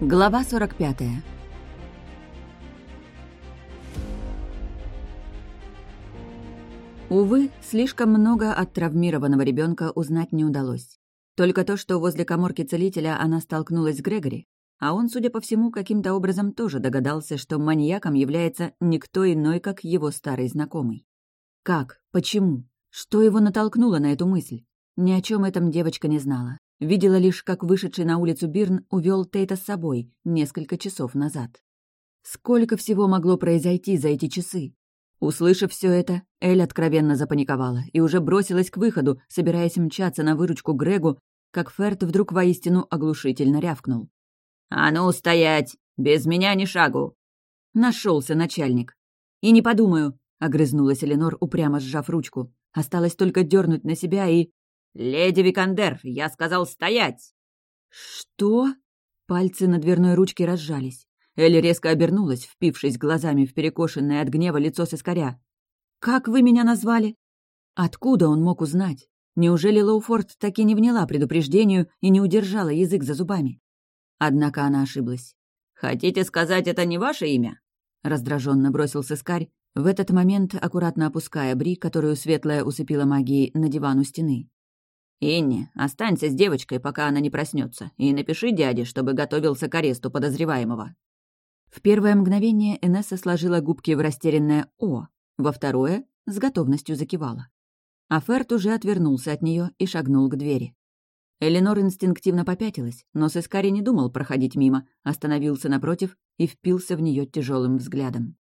Глава 45 Увы, слишком много от травмированного ребенка узнать не удалось. Только то, что возле коморки целителя она столкнулась с Грегори, а он, судя по всему, каким-то образом тоже догадался, что маньяком является никто иной, как его старый знакомый. Как? Почему? Что его натолкнуло на эту мысль? Ни о чем этом девочка не знала. Видела лишь, как вышедший на улицу Бирн увел Тейта с собой несколько часов назад. Сколько всего могло произойти за эти часы? Услышав все это, Эль откровенно запаниковала и уже бросилась к выходу, собираясь мчаться на выручку Грегу, как Ферт вдруг воистину оглушительно рявкнул. «А ну, стоять! Без меня ни шагу!» Нашелся начальник. «И не подумаю», — огрызнулась Эленор, упрямо сжав ручку. Осталось только дернуть на себя и... «Леди Викандер, я сказал стоять!» «Что?» Пальцы на дверной ручке разжались. Элли резко обернулась, впившись глазами в перекошенное от гнева лицо соскоря. «Как вы меня назвали?» Откуда он мог узнать? Неужели Лоуфорд таки не вняла предупреждению и не удержала язык за зубами? Однако она ошиблась. «Хотите сказать, это не ваше имя?» Раздраженно бросил сыскарь, в этот момент аккуратно опуская Бри, которую Светлая усыпила магией, на диван у стены. «Инни, останься с девочкой, пока она не проснется, и напиши дяде, чтобы готовился к аресту подозреваемого». В первое мгновение Энесса сложила губки в растерянное «О», во второе — с готовностью закивала. А Ферт уже отвернулся от нее и шагнул к двери. Эленор инстинктивно попятилась, но Сескари не думал проходить мимо, остановился напротив и впился в нее тяжелым взглядом.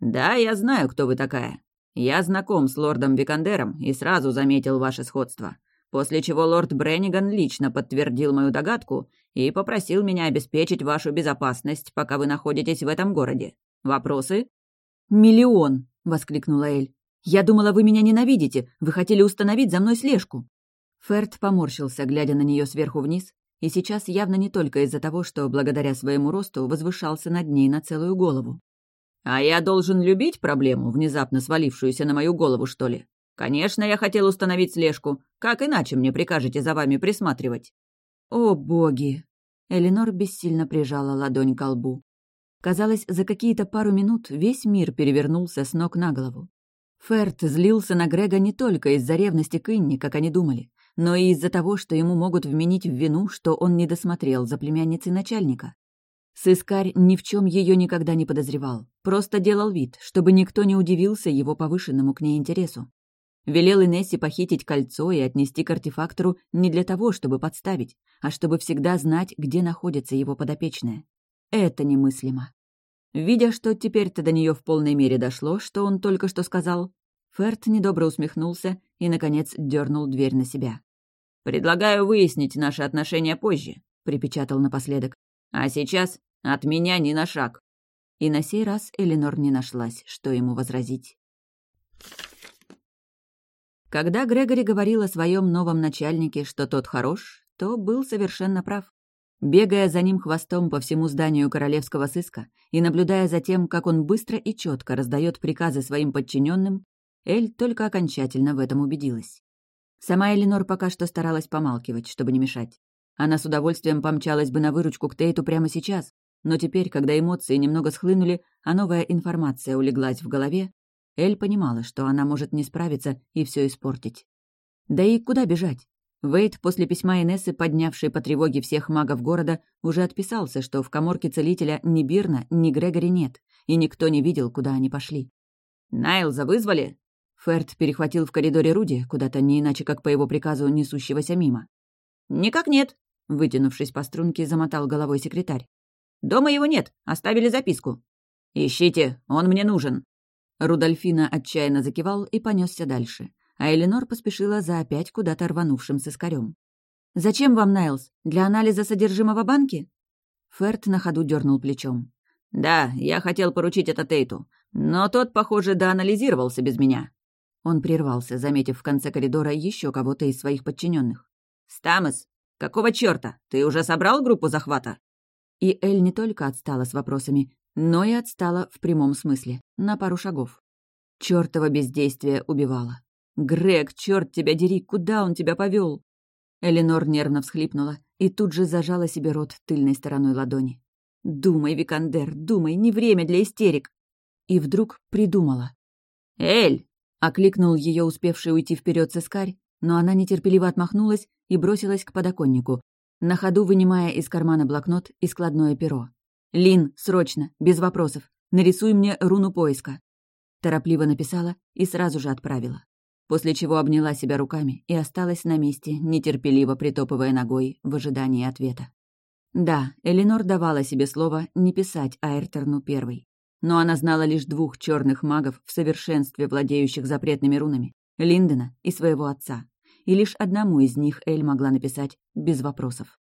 «Да, я знаю, кто вы такая. Я знаком с лордом Викандером и сразу заметил ваше сходство после чего лорд Бренниган лично подтвердил мою догадку и попросил меня обеспечить вашу безопасность, пока вы находитесь в этом городе. Вопросы?» «Миллион!» — воскликнула Эль. «Я думала, вы меня ненавидите. Вы хотели установить за мной слежку». Ферд поморщился, глядя на нее сверху вниз, и сейчас явно не только из-за того, что благодаря своему росту возвышался над ней на целую голову. «А я должен любить проблему, внезапно свалившуюся на мою голову, что ли? «Конечно, я хотел установить слежку. Как иначе мне прикажете за вами присматривать?» «О, боги!» Эленор бессильно прижала ладонь к лбу. Казалось, за какие-то пару минут весь мир перевернулся с ног на голову. Ферт злился на Грега не только из-за ревности к Инне, как они думали, но и из-за того, что ему могут вменить в вину, что он не досмотрел за племянницей начальника. Сыскарь ни в чем ее никогда не подозревал, просто делал вид, чтобы никто не удивился его повышенному к ней интересу. Велел Инессе похитить кольцо и отнести к артефактору не для того, чтобы подставить, а чтобы всегда знать, где находится его подопечная. Это немыслимо. Видя, что теперь-то до нее в полной мере дошло, что он только что сказал, Ферт недобро усмехнулся и, наконец, дернул дверь на себя. «Предлагаю выяснить наши отношения позже», — припечатал напоследок. «А сейчас от меня ни на шаг». И на сей раз Эленор не нашлась, что ему возразить. Когда Грегори говорил о своем новом начальнике, что тот хорош, то был совершенно прав. Бегая за ним хвостом по всему зданию королевского сыска и наблюдая за тем, как он быстро и четко раздает приказы своим подчиненным, Эль только окончательно в этом убедилась. Сама Эленор пока что старалась помалкивать, чтобы не мешать. Она с удовольствием помчалась бы на выручку к Тейту прямо сейчас, но теперь, когда эмоции немного схлынули, а новая информация улеглась в голове, Эль понимала, что она может не справиться и все испортить. Да и куда бежать? Вейт после письма Инессы, поднявшей по тревоге всех магов города, уже отписался, что в коморке целителя ни Бирна, ни Грегори нет, и никто не видел, куда они пошли. «Найлза вызвали?» Ферд перехватил в коридоре Руди, куда-то не иначе, как по его приказу, несущегося мимо. «Никак нет», — вытянувшись по струнке, замотал головой секретарь. «Дома его нет, оставили записку». «Ищите, он мне нужен», Рудольфина отчаянно закивал и понесся дальше, а Эленор поспешила за опять куда-то рванувшим сыскарем. «Зачем вам, Найлз? Для анализа содержимого банки?» Ферт на ходу дернул плечом. «Да, я хотел поручить это Тейту, но тот, похоже, доанализировался без меня». Он прервался, заметив в конце коридора еще кого-то из своих подчиненных. «Стамес, какого черта? Ты уже собрал группу захвата?» И Эль не только отстала с вопросами, но и отстала в прямом смысле, на пару шагов. Чёртово бездействие убивало. «Грег, черт тебя дери, куда он тебя повел? Эленор нервно всхлипнула и тут же зажала себе рот тыльной стороной ладони. «Думай, Викандер, думай, не время для истерик!» И вдруг придумала. «Эль!» — окликнул ее успевший уйти вперед сыскарь, но она нетерпеливо отмахнулась и бросилась к подоконнику, на ходу вынимая из кармана блокнот и складное перо. «Лин, срочно, без вопросов, нарисуй мне руну поиска». Торопливо написала и сразу же отправила. После чего обняла себя руками и осталась на месте, нетерпеливо притопывая ногой в ожидании ответа. Да, Эленор давала себе слово не писать Айртерну первой. Но она знала лишь двух черных магов в совершенстве владеющих запретными рунами — Линдена и своего отца. И лишь одному из них Эль могла написать без вопросов.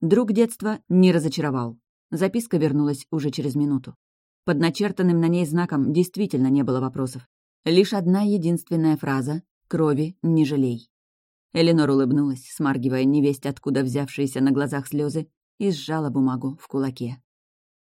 Друг детства не разочаровал. Записка вернулась уже через минуту. Под начертанным на ней знаком действительно не было вопросов. Лишь одна единственная фраза «Крови не жалей». Эленор улыбнулась, смаргивая невесть, откуда взявшиеся на глазах слезы, и сжала бумагу в кулаке.